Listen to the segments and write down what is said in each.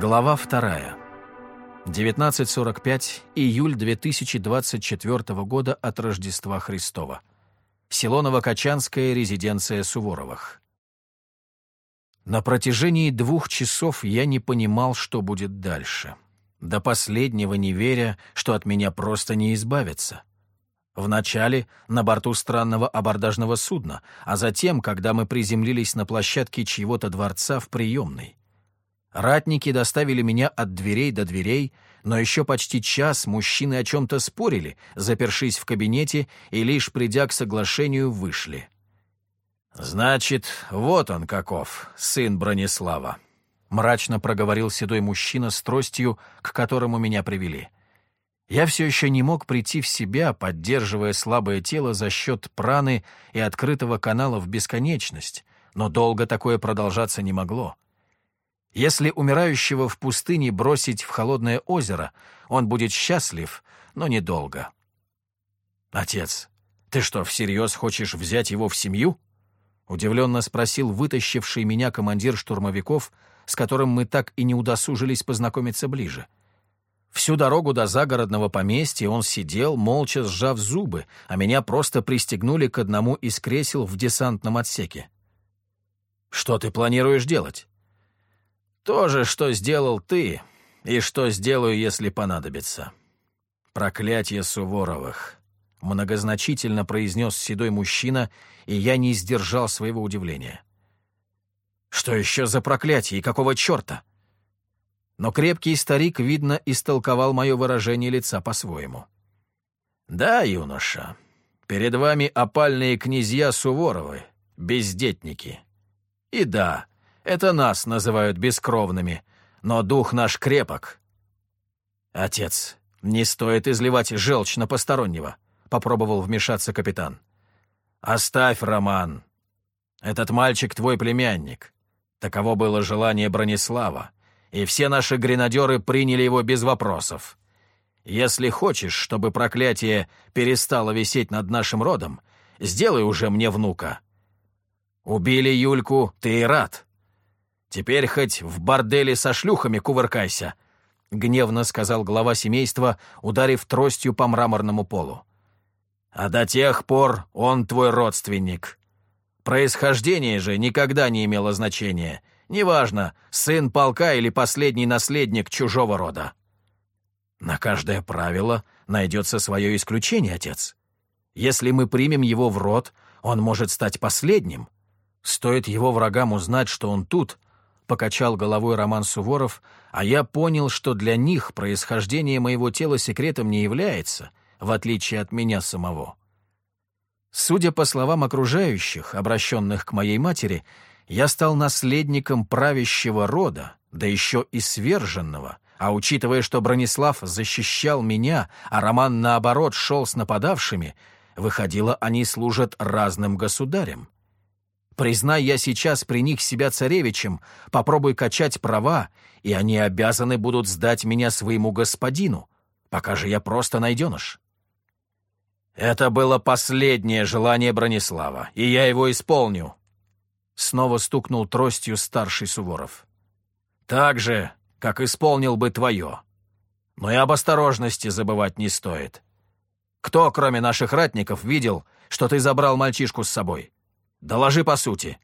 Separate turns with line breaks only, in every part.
Глава вторая. 1945, июль 2024 года от Рождества Христова. Село Новокачанская, резиденция Суворовых. На протяжении двух часов я не понимал, что будет дальше. До последнего не веря, что от меня просто не избавиться. Вначале на борту странного абордажного судна, а затем, когда мы приземлились на площадке чьего-то дворца в приемной. Ратники доставили меня от дверей до дверей, но еще почти час мужчины о чем-то спорили, запершись в кабинете и лишь придя к соглашению вышли. «Значит, вот он каков, сын Бронислава», — мрачно проговорил седой мужчина с тростью, к которому меня привели. Я все еще не мог прийти в себя, поддерживая слабое тело за счет праны и открытого канала в бесконечность, но долго такое продолжаться не могло. Если умирающего в пустыне бросить в холодное озеро, он будет счастлив, но недолго. «Отец, ты что, всерьез хочешь взять его в семью?» — удивленно спросил вытащивший меня командир штурмовиков, с которым мы так и не удосужились познакомиться ближе. Всю дорогу до загородного поместья он сидел, молча сжав зубы, а меня просто пристегнули к одному из кресел в десантном отсеке. «Что ты планируешь делать?» То же, что сделал ты, и что сделаю, если понадобится. Проклятие Суворовых. Многозначительно произнес седой мужчина, и я не сдержал своего удивления. Что еще за проклятие и какого черта? Но крепкий старик, видно, истолковал мое выражение лица по-своему. «Да, юноша, перед вами опальные князья Суворовы, бездетники. И да, это нас называют бескровными, но дух наш крепок. Отец, не стоит изливать желчь на постороннего, попробовал вмешаться капитан. Оставь, Роман. Этот мальчик твой племянник. Таково было желание Бронислава, и все наши гренадеры приняли его без вопросов. Если хочешь, чтобы проклятие перестало висеть над нашим родом, сделай уже мне внука. Убили Юльку, ты и рад. Теперь хоть в борделе со шлюхами кувыркайся», — гневно сказал глава семейства, ударив тростью по мраморному полу. «А до тех пор он твой родственник. Происхождение же никогда не имело значения. Неважно, сын полка или последний наследник чужого рода». «На каждое правило найдется свое исключение, отец. Если мы примем его в род, он может стать последним. Стоит его врагам узнать, что он тут, — покачал головой Роман Суворов, а я понял, что для них происхождение моего тела секретом не является, в отличие от меня самого. Судя по словам окружающих, обращенных к моей матери, я стал наследником правящего рода, да еще и сверженного, а учитывая, что Бронислав защищал меня, а Роман, наоборот, шел с нападавшими, выходило, они служат разным государям. Признай я сейчас при них себя царевичем, попробуй качать права, и они обязаны будут сдать меня своему господину, пока же я просто найденыш. Это было последнее желание Бронислава, и я его исполню. Снова стукнул тростью старший Суворов. Так же, как исполнил бы твое. Но и об осторожности забывать не стоит. Кто, кроме наших ратников, видел, что ты забрал мальчишку с собой? Доложи по сути».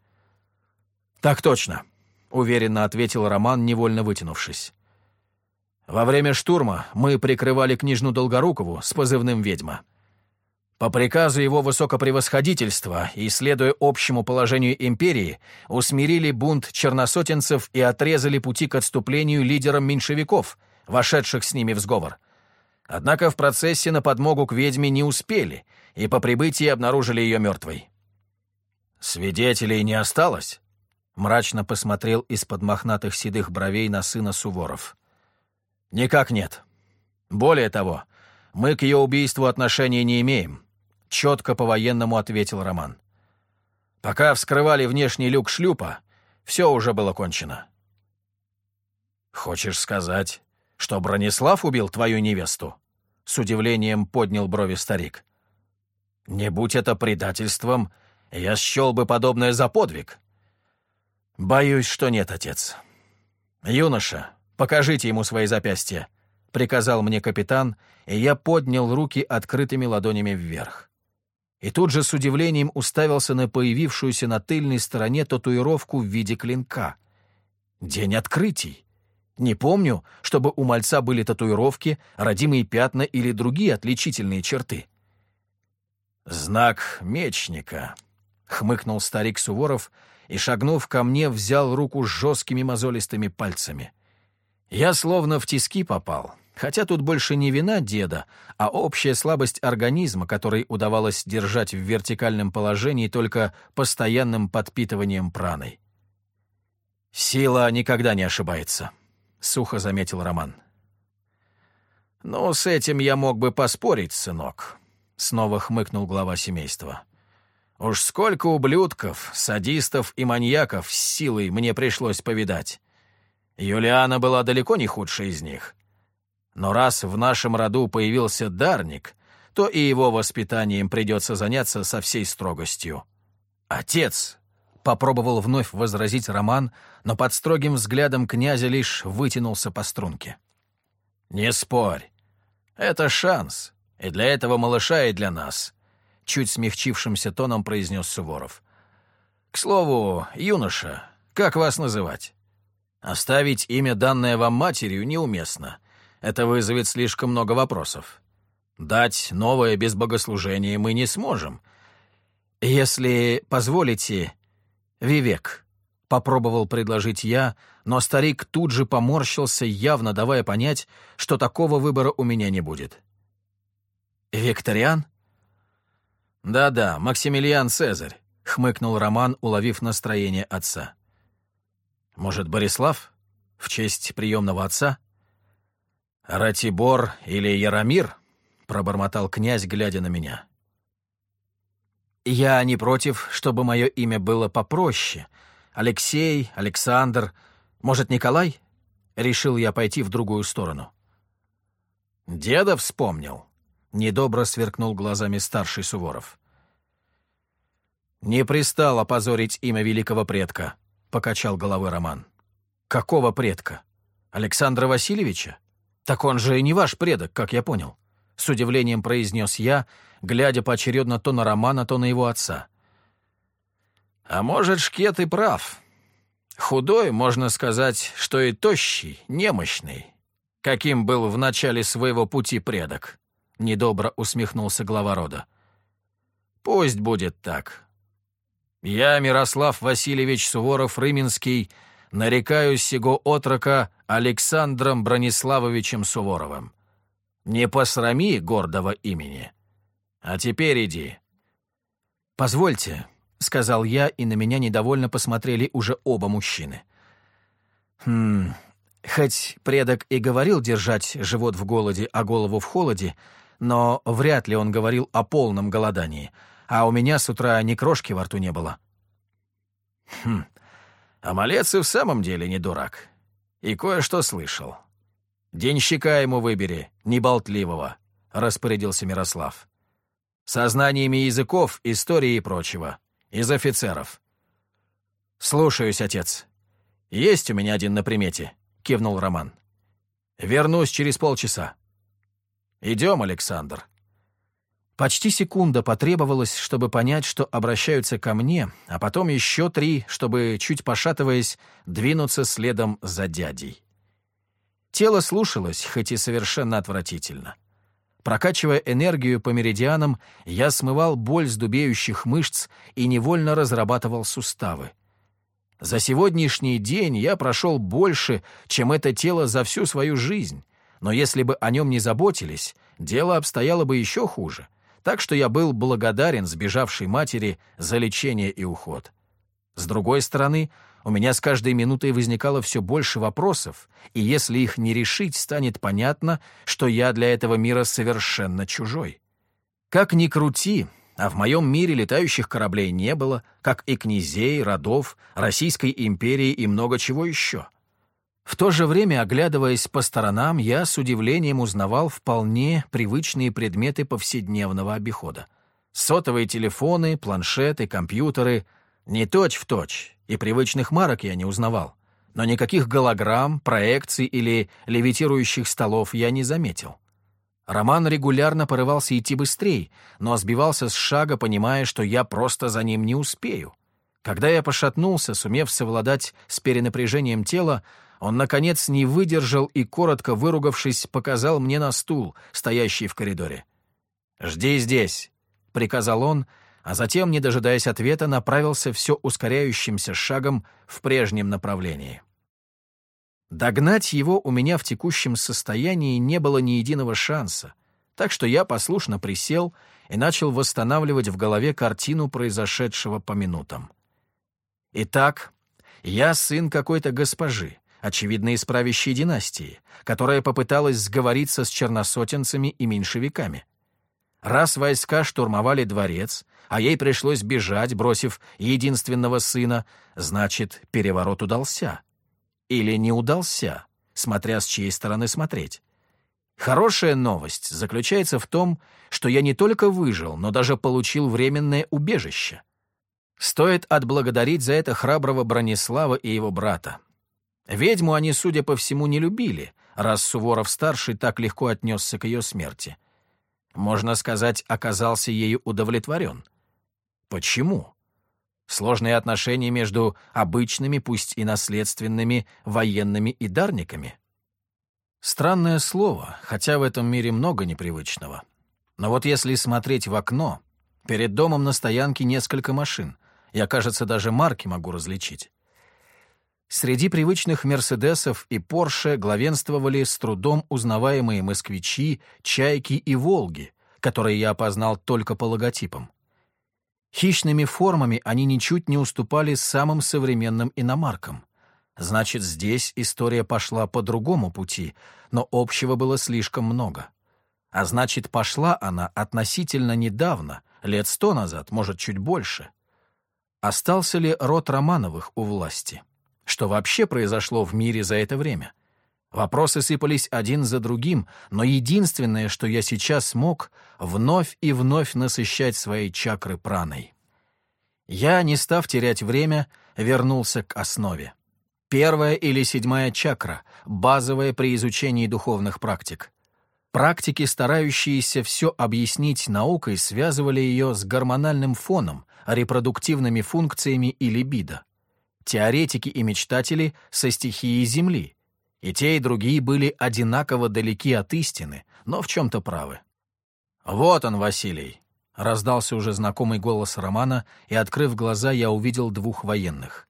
«Так точно», — уверенно ответил Роман, невольно вытянувшись. «Во время штурма мы прикрывали княжну Долгорукову с позывным «Ведьма». По приказу его высокопревосходительства и следуя общему положению империи, усмирили бунт черносотенцев и отрезали пути к отступлению лидерам меньшевиков, вошедших с ними в сговор. Однако в процессе на подмогу к ведьме не успели, и по прибытии обнаружили ее мертвой. «Свидетелей не осталось?» Мрачно посмотрел из-под мохнатых седых бровей на сына Суворов. «Никак нет. Более того, мы к ее убийству отношения не имеем», — четко по-военному ответил Роман. «Пока вскрывали внешний люк шлюпа, все уже было кончено». «Хочешь сказать, что Бронислав убил твою невесту?» — с удивлением поднял брови старик. «Не будь это предательством, я счел бы подобное за подвиг. Боюсь, что нет, отец. Юноша, покажите ему свои запястья», — приказал мне капитан, и я поднял руки открытыми ладонями вверх. И тут же с удивлением уставился на появившуюся на тыльной стороне татуировку в виде клинка. День открытий. Не помню, чтобы у мальца были татуировки, родимые пятна или другие отличительные черты. «Знак мечника», — хмыкнул старик Суворов и, шагнув ко мне, взял руку с жесткими мозолистыми пальцами. Я словно в тиски попал, хотя тут больше не вина деда, а общая слабость организма, который удавалось держать в вертикальном положении только постоянным подпитыванием праной. «Сила никогда не ошибается», — сухо заметил Роман. «Ну, с этим я мог бы поспорить, сынок», — снова хмыкнул глава семейства. «Уж сколько ублюдков, садистов и маньяков с силой мне пришлось повидать. Юлиана была далеко не худшей из них. Но раз в нашем роду появился дарник, то и его воспитанием придется заняться со всей строгостью. Отец попробовал вновь возразить Роман, но под строгим взглядом князя лишь вытянулся по струнке. «Не спорь. Это шанс, и для этого малыша, и для нас», — чуть смягчившимся тоном произнес Суворов. «К слову, юноша, как вас называть? Оставить имя, данное вам матерью, неуместно. Это вызовет слишком много вопросов. Дать новое без богослужения мы не сможем. Если позволите, «Вивек», — попробовал предложить я, но старик тут же поморщился, явно давая понять, что такого выбора у меня не будет. «Викториан?» «Да-да, Максимилиан Цезарь», — хмыкнул Роман, уловив настроение отца. «Может, Борислав? В честь приемного отца?» «Ратибор или Яромир?» — пробормотал князь, глядя на меня. Я не против, чтобы мое имя было попроще. Алексей, Александр, может, Николай? Решил я пойти в другую сторону. Деда вспомнил. Недобро сверкнул глазами старший Суворов. «Не пристало позорить имя великого предка», — покачал головой Роман. «Какого предка? Александра Васильевича? Так он же и не ваш предок, как я понял». С удивлением произнес я, глядя поочередно то на Романа, то на его отца. «А может, Шкет и прав. Худой, можно сказать, что и тощий, немощный, каким был в начале своего пути предок», — недобро усмехнулся глава рода. «Пусть будет так. Я, Мирослав Васильевич Суворов-Рыминский, нарекаю сего отрока Александром Брониславовичем Суворовым. Не посрами гордого имени». А теперь иди». «Позвольте», — сказал я, и на меня недовольно посмотрели уже оба мужчины. «Хм, хоть предок и говорил держать живот в голоде, а голову в холоде, но вряд ли он говорил о полном голодании, а у меня с утра ни крошки во рту не было». «Хм, а малец и в самом деле не дурак. И кое-что слышал. Денщика ему выбери, неболтливого», — распорядился Мирослав со знаниями языков, истории и прочего. Из офицеров. «Слушаюсь, отец. Есть у меня один на примете», — кивнул Роман. «Вернусь через полчаса». «Идем, Александр». Почти секунда потребовалась, чтобы понять, что обращаются ко мне, а потом еще три, чтобы, чуть пошатываясь, двинуться следом за дядей. Тело слушалось, хоть и совершенно отвратительно. Прокачивая энергию по меридианам, я смывал боль с дубеющих мышц и невольно разрабатывал суставы. За сегодняшний день я прошел больше, чем это тело за всю свою жизнь, но если бы о нем не заботились, дело обстояло бы еще хуже, так что я был благодарен сбежавшей матери за лечение и уход. С другой стороны, у меня с каждой минутой возникало все больше вопросов, и если их не решить, станет понятно, что я для этого мира совершенно чужой. Как ни крути, а в моем мире летающих кораблей не было, как и князей, родов, Российской империи и много чего еще. В то же время, оглядываясь по сторонам, я с удивлением узнавал вполне привычные предметы повседневного обихода. Сотовые телефоны, планшеты, компьютеры — не точь в точь, и привычных марок я не узнавал. но никаких голограмм, проекций или левитирующих столов я не заметил. Роман регулярно порывался идти быстрее, но сбивался с шага, понимая, что я просто за ним не успею. Когда я пошатнулся, сумев совладать с перенапряжением тела, он, наконец, не выдержал и, коротко выругавшись, показал мне на стул, стоящий в коридоре. «Жди здесь», — приказал он, а затем, не дожидаясь ответа, направился все ускоряющимся шагом в прежнем направлении. Догнать его у меня в текущем состоянии не было ни единого шанса, так что я послушно присел и начал восстанавливать в голове картину произошедшего по минутам. Итак, я сын какой-то госпожи, очевидно, из правящей династии, которая попыталась сговориться с черносотенцами и меньшевиками. Раз войска штурмовали дворец, а ей пришлось бежать, бросив единственного сына, значит, переворот удался. Или не удался, смотря с чьей стороны смотреть. Хорошая новость заключается в том, что я не только выжил, но даже получил временное убежище. Стоит отблагодарить за это храброго Бронислава и его брата. Ведьму они, судя по всему, не любили, раз Суворов-старший так легко отнесся к ее смерти. Можно сказать, оказался ею удовлетворен. Почему? Сложные отношения между обычными, пусть и наследственными, военными и дарниками? Странное слово, хотя в этом мире много непривычного. Но вот если смотреть в окно, перед домом на стоянке несколько машин. Я, кажется, даже марки могу различить. Среди привычных «Мерседесов» и «Порше» главенствовали с трудом узнаваемые «Москвичи», «Чайки» и «Волги», которые я опознал только по логотипам. Хищными формами они ничуть не уступали самым современным иномаркам. Значит, здесь история пошла по другому пути, но общего было слишком много. А значит, пошла она относительно недавно, лет сто назад, может, чуть больше. Остался ли род Романовых у власти? Что вообще произошло в мире за это время? Вопросы сыпались один за другим, но единственное, что я сейчас смог, вновь и вновь насыщать свои чакры праной. Я, не став терять время, вернулся к основе. Первая или седьмая чакра, базовая при изучении духовных практик. Практики, старающиеся все объяснить наукой, связывали ее с гормональным фоном, репродуктивными функциями и либидо теоретики и мечтатели со стихией Земли. И те, и другие были одинаково далеки от истины, но в чем-то правы. «Вот он, Василий!» — раздался уже знакомый голос Романа, и, открыв глаза, я увидел двух военных.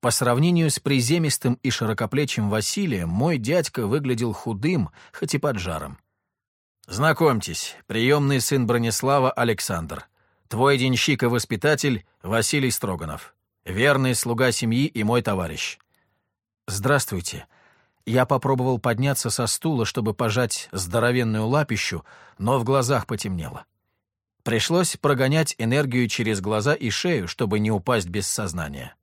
По сравнению с приземистым и широкоплечим Василием, мой дядька выглядел худым, хоть и под жаром. «Знакомьтесь, приемный сын Бронислава Александр. Твой денщик и воспитатель Василий Строганов верный слуга семьи и мой товарищ». «Здравствуйте». Я попробовал подняться со стула, чтобы пожать здоровенную лапищу, но в глазах потемнело. Пришлось прогонять энергию через глаза и шею, чтобы не упасть без сознания.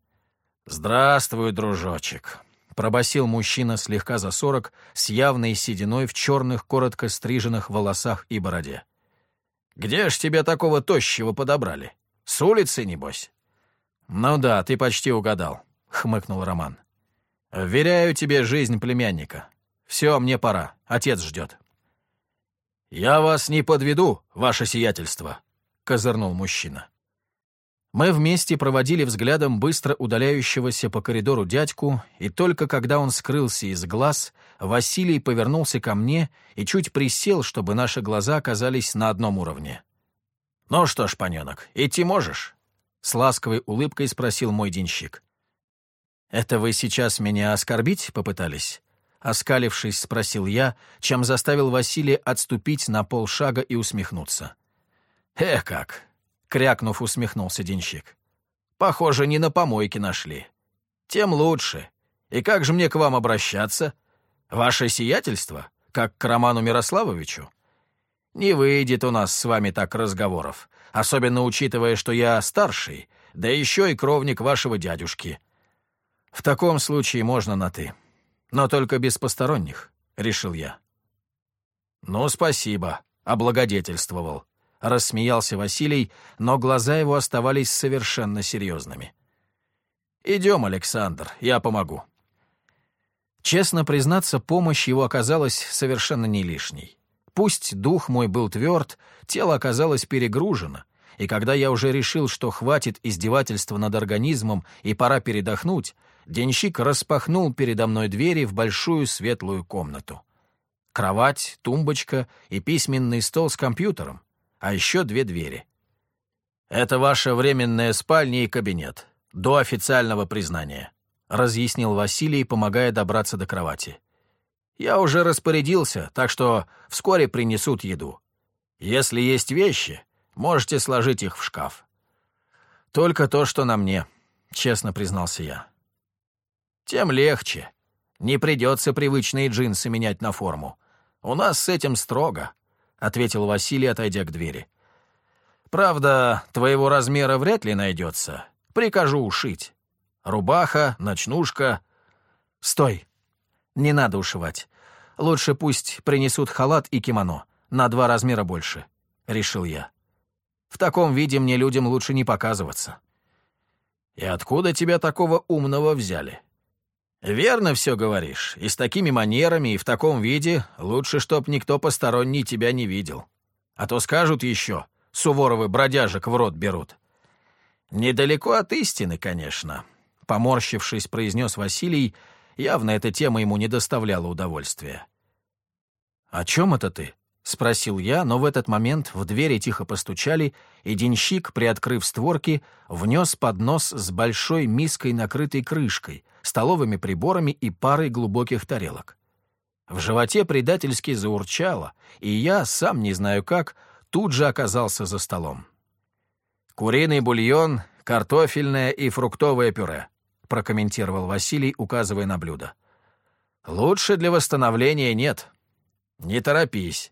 «Здравствуй, дружочек», — пробасил мужчина слегка за сорок, с явной сединой в черных, коротко стриженных волосах и бороде. «Где ж тебя такого тощего подобрали? С улицы, небось?» «Ну да, ты почти угадал», — хмыкнул Роман. «Вверяю тебе жизнь племянника. Все, мне пора. Отец ждет». «Я вас не подведу, ваше сиятельство», — козырнул мужчина. Мы вместе проводили взглядом быстро удаляющегося по коридору дядьку, и только когда он скрылся из глаз, Василий повернулся ко мне и чуть присел, чтобы наши глаза оказались на одном уровне. «Ну что ж, паненок, идти можешь?» С ласковой улыбкой спросил мой денщик. «Это вы сейчас меня оскорбить попытались?» Оскалившись, спросил я, чем заставил Василия отступить на полшага и усмехнуться. «Эх как!» — крякнув, усмехнулся денщик. «Похоже, не на помойке нашли. Тем лучше. И как же мне к вам обращаться? Ваше сиятельство? Как к Роману Мирославовичу? Не выйдет у нас с вами так разговоров особенно учитывая, что я старший, да еще и кровник вашего дядюшки. В таком случае можно на «ты». Но только без посторонних, — решил я. «Ну, спасибо», — облагодетельствовал. Рассмеялся Василий, но глаза его оставались совершенно серьезными. «Идем, Александр, я помогу. Честно признаться, помощь его оказалась совершенно не лишней. Пусть дух мой был тверд, тело оказалось перегружено, и когда я уже решил, что хватит издевательства над организмом и пора передохнуть, денщик распахнул передо мной двери в большую светлую комнату. Кровать, тумбочка и письменный стол с компьютером, а еще две двери. «Это ваша временная спальня и кабинет, до официального признания», разъяснил Василий, помогая добраться до кровати. «Я уже распорядился, так что вскоре принесут еду. Если есть вещи, можете сложить их в шкаф». «Только то, что на мне», — честно признался я. «Тем легче. Не придется привычные джинсы менять на форму. У нас с этим строго», — ответил Василий, отойдя к двери. «Правда, твоего размера вряд ли найдется. Прикажу ушить. Рубаха, ночнушка...» «Стой! Не надо ушивать. Лучше пусть принесут халат и кимоно. На два размера больше», — решил я. «В таком виде мне людям лучше не показываться». «И откуда тебя такого умного взяли?» «Верно все говоришь. И с такими манерами, и в таком виде лучше, чтоб никто посторонний тебя не видел. А то скажут еще, Суворовы бродяжек в рот берут». «Недалеко от истины, конечно», — поморщившись, произнес Василий, явно эта тема ему не доставляла удовольствия. «О чем это ты?» — спросил я, но в этот момент в двери тихо постучали, и денщик, приоткрыв створки, внес поднос с большой миской, накрытой крышкой — столовыми приборами и парой глубоких тарелок. В животе предательски заурчало, и я, сам не знаю как, тут же оказался за столом. «Куриный бульон, картофельное и фруктовое пюре», прокомментировал Василий, указывая на блюдо. «Лучше для восстановления нет. Не торопись».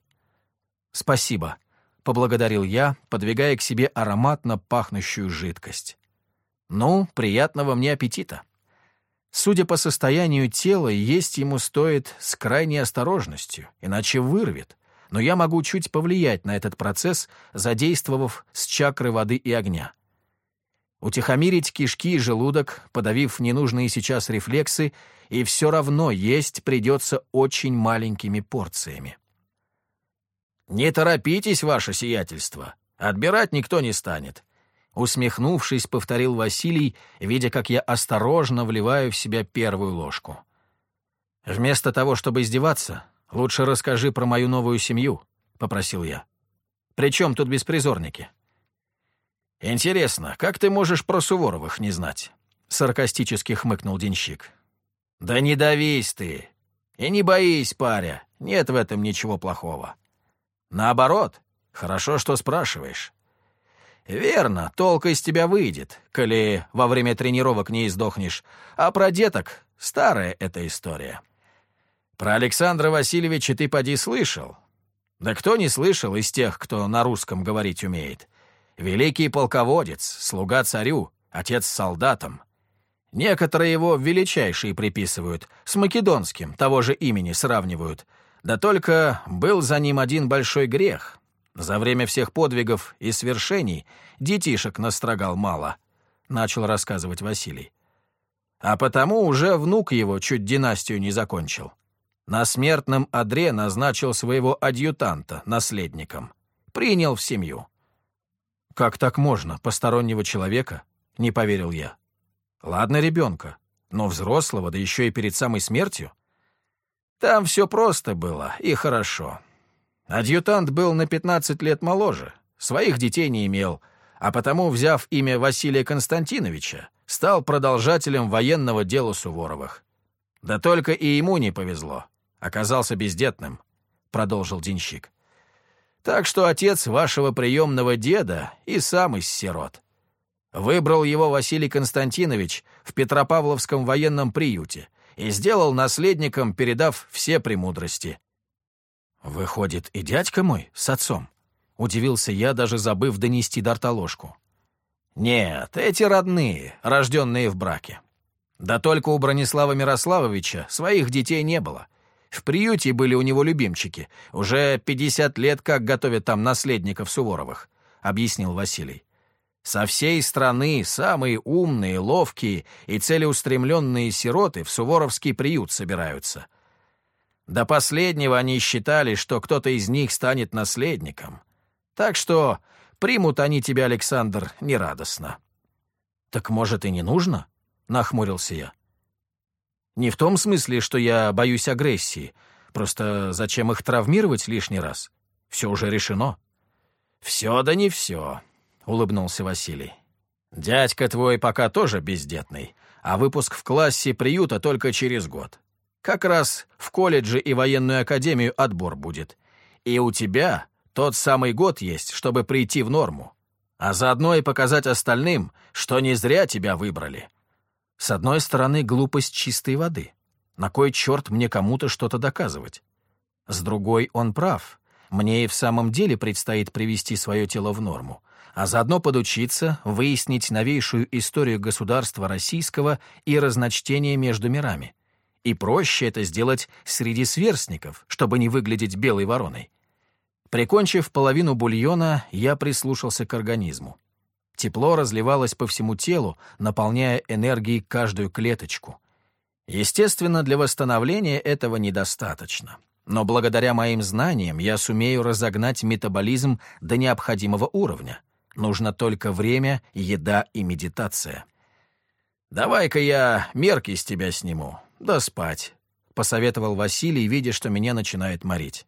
«Спасибо», — поблагодарил я, подвигая к себе ароматно пахнущую жидкость. «Ну, приятного мне аппетита». Судя по состоянию тела, есть ему стоит с крайней осторожностью, иначе вырвет. Но я могу чуть повлиять на этот процесс, задействовав с чакры воды и огня. Утихомирить кишки и желудок, подавив ненужные сейчас рефлексы, и все равно есть придется очень маленькими порциями. «Не торопитесь, ваше сиятельство. Отбирать никто не станет. Усмехнувшись, повторил Василий, видя, как я осторожно вливаю в себя первую ложку. «Вместо того, чтобы издеваться, лучше расскажи про мою новую семью», — попросил я. «При чем тут беспризорники?» «Интересно, как ты можешь про Суворовых не знать?» — саркастически хмыкнул денщик. «Да не давись ты! И не боись, паря, нет в этом ничего плохого. Наоборот, хорошо, что спрашиваешь. «Верно, толк из тебя выйдет, коли во время тренировок не издохнешь, а про деток — старая эта история. Про Александра Васильевича ты поди слышал? Да кто не слышал из тех, кто на русском говорить умеет? Великий полководец, слуга царю, отец солдатам. Некоторые его величайшие приписывают, с македонским, того же имени сравнивают. Да только был за ним один большой грех — за время всех подвигов и свершений детишек настрогал мало, — начал рассказывать Василий. А потому уже внук его чуть династию не закончил. На смертном одре назначил своего адъютанта наследником. Принял в семью. «Как так можно, постороннего человека?» — не поверил я. «Ладно ребенка, но взрослого, да еще и перед самой смертью?» Там все просто было и хорошо. Адъютант был на 15 лет моложе, своих детей не имел, а потому, взяв имя Василия Константиновича, стал продолжателем военного дела Суворовых. Да только и ему не повезло. Оказался бездетным, — продолжил денщик. Так что отец вашего приемного деда и сам из сирот. Выбрал его Василий Константинович в Петропавловском военном приюте и сделал наследником, передав все премудрости. «Выходит, и дядька мой с отцом?» — удивился я, даже забыв донести дартоложку. «Нет, эти родные, рожденные в браке. Да только у Бронислава Мирославовича своих детей не было. В приюте были у него любимчики. Уже пятьдесят лет как готовят там наследников Суворовых», — объяснил Василий. Со всей страны самые умные, ловкие и целеустремленные сироты в Суворовский приют собираются. До последнего они считали, что кто-то из них станет наследником. Так что примут они тебя, Александр, нерадостно. «Так, может, и не нужно?» — нахмурился я. «Не в том смысле, что я боюсь агрессии. Просто зачем их травмировать лишний раз? Все уже решено». «Все да не все», — улыбнулся Василий. «Дядька твой пока тоже бездетный, а выпуск в классе приюта только через год. Как раз в колледже и военную академию отбор будет. И у тебя тот самый год есть, чтобы прийти в норму. А заодно и показать остальным, что не зря тебя выбрали. С одной стороны, глупость чистой воды. На кой черт мне кому-то что-то доказывать? С другой, он прав. Мне и в самом деле предстоит привести свое тело в норму а заодно подучиться, выяснить новейшую историю государства российского и разночтение между мирами. И проще это сделать среди сверстников, чтобы не выглядеть белой вороной. Прикончив половину бульона, я прислушался к организму. Тепло разливалось по всему телу, наполняя энергией каждую клеточку. Естественно, для восстановления этого недостаточно. Но благодаря моим знаниям я сумею разогнать метаболизм до необходимого уровня — Нужно только время, еда и медитация. «Давай-ка я мерки с тебя сниму, да спать», — посоветовал Василий, видя, что меня начинает морить.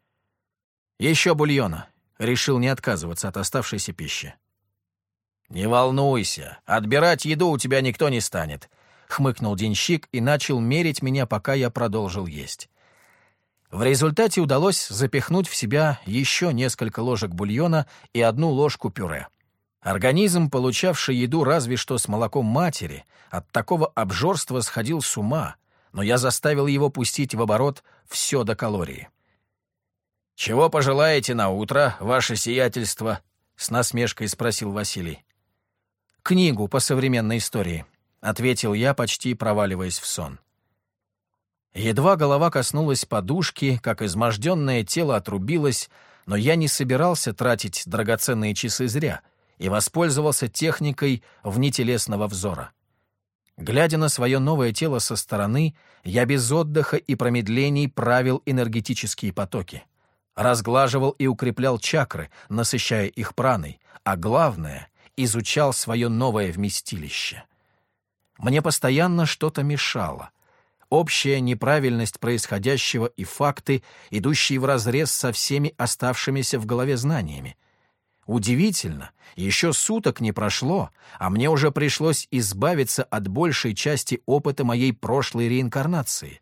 «Еще бульона», — решил не отказываться от оставшейся пищи. «Не волнуйся, отбирать еду у тебя никто не станет», — хмыкнул денщик и начал мерить меня, пока я продолжил есть. В результате удалось запихнуть в себя еще несколько ложек бульона и одну ложку пюре. Организм, получавший еду разве что с молоком матери, от такого обжорства сходил с ума, но я заставил его пустить в оборот все до калории. «Чего пожелаете на утро, ваше сиятельство?» — с насмешкой спросил Василий. «Книгу по современной истории», — ответил я, почти проваливаясь в сон. Едва голова коснулась подушки, как изможденное тело отрубилось, но я не собирался тратить драгоценные часы зря — и воспользовался техникой внетелесного взора. Глядя на свое новое тело со стороны, я без отдыха и промедлений правил энергетические потоки. Разглаживал и укреплял чакры, насыщая их праной, а главное — изучал свое новое вместилище. Мне постоянно что-то мешало. Общая неправильность происходящего и факты, идущие вразрез со всеми оставшимися в голове знаниями — Удивительно, еще суток не прошло, а мне уже пришлось избавиться от большей части опыта моей прошлой реинкарнации.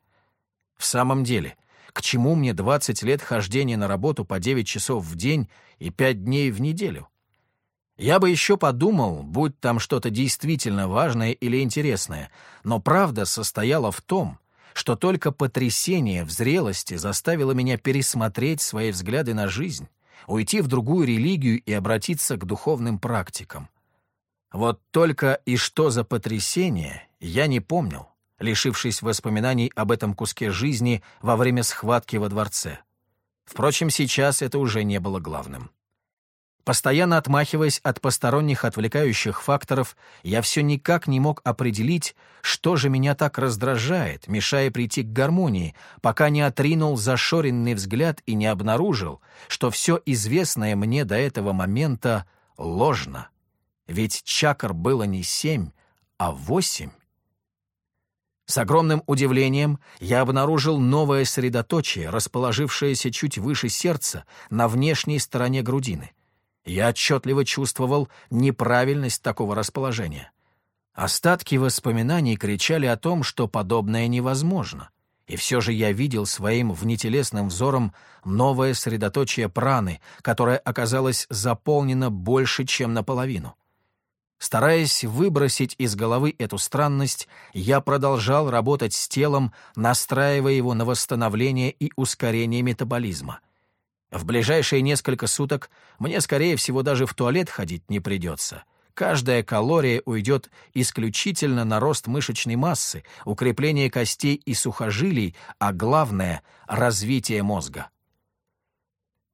В самом деле, к чему мне 20 лет хождения на работу по 9 часов в день и 5 дней в неделю? Я бы еще подумал, будь там что-то действительно важное или интересное, но правда состояла в том, что только потрясение в зрелости заставило меня пересмотреть свои взгляды на жизнь уйти в другую религию и обратиться к духовным практикам. Вот только и что за потрясение, я не помнил, лишившись воспоминаний об этом куске жизни во время схватки во дворце. Впрочем, сейчас это уже не было главным. Постоянно отмахиваясь от посторонних отвлекающих факторов, я все никак не мог определить, что же меня так раздражает, мешая прийти к гармонии, пока не отринул зашоренный взгляд и не обнаружил, что все известное мне до этого момента ложно. Ведь чакр было не семь, а восемь. С огромным удивлением я обнаружил новое средоточие, расположившееся чуть выше сердца, на внешней стороне грудины — я отчетливо чувствовал неправильность такого расположения. Остатки воспоминаний кричали о том, что подобное невозможно. И все же я видел своим внетелесным взором новое средоточие праны, которое оказалось заполнено больше, чем наполовину. Стараясь выбросить из головы эту странность, я продолжал работать с телом, настраивая его на восстановление и ускорение метаболизма — в ближайшие несколько суток мне, скорее всего, даже в туалет ходить не придется. Каждая калория уйдет исключительно на рост мышечной массы, укрепление костей и сухожилий, а главное — развитие мозга.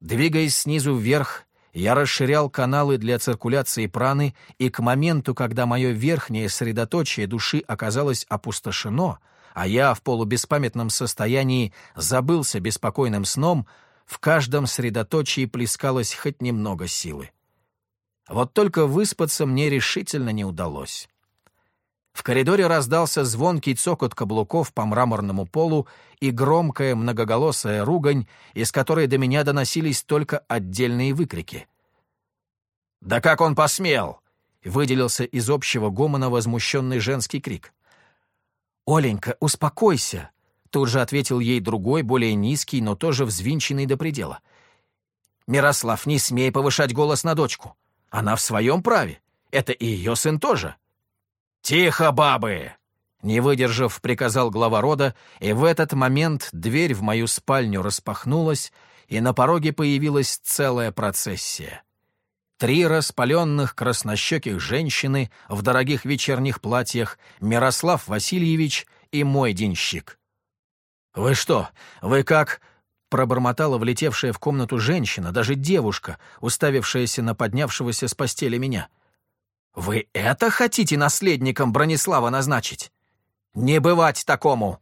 Двигаясь снизу вверх, я расширял каналы для циркуляции праны, и к моменту, когда мое верхнее средоточие души оказалось опустошено, а я в полубеспамятном состоянии забылся беспокойным сном, в каждом средоточии плескалось хоть немного силы. Вот только выспаться мне решительно не удалось. В коридоре раздался звонкий цокот каблуков по мраморному полу и громкая многоголосая ругань, из которой до меня доносились только отдельные выкрики. «Да как он посмел!» — выделился из общего гомона возмущенный женский крик. «Оленька, успокойся!» — тут же ответил ей другой, более низкий, но тоже взвинченный до предела. «Мирослав, не смей повышать голос на дочку. Она в своем праве. Это и ее сын тоже». «Тихо, бабы!» Не выдержав, приказал глава рода, и в этот момент дверь в мою спальню распахнулась, и на пороге появилась целая процессия. Три распаленных краснощеких женщины в дорогих вечерних платьях, Мирослав Васильевич и мой денщик. «Вы что, вы как...» — пробормотала влетевшая в комнату женщина, даже девушка, уставившаяся на поднявшегося с постели меня — «Вы это хотите наследником Бронислава назначить? Не бывать такому!»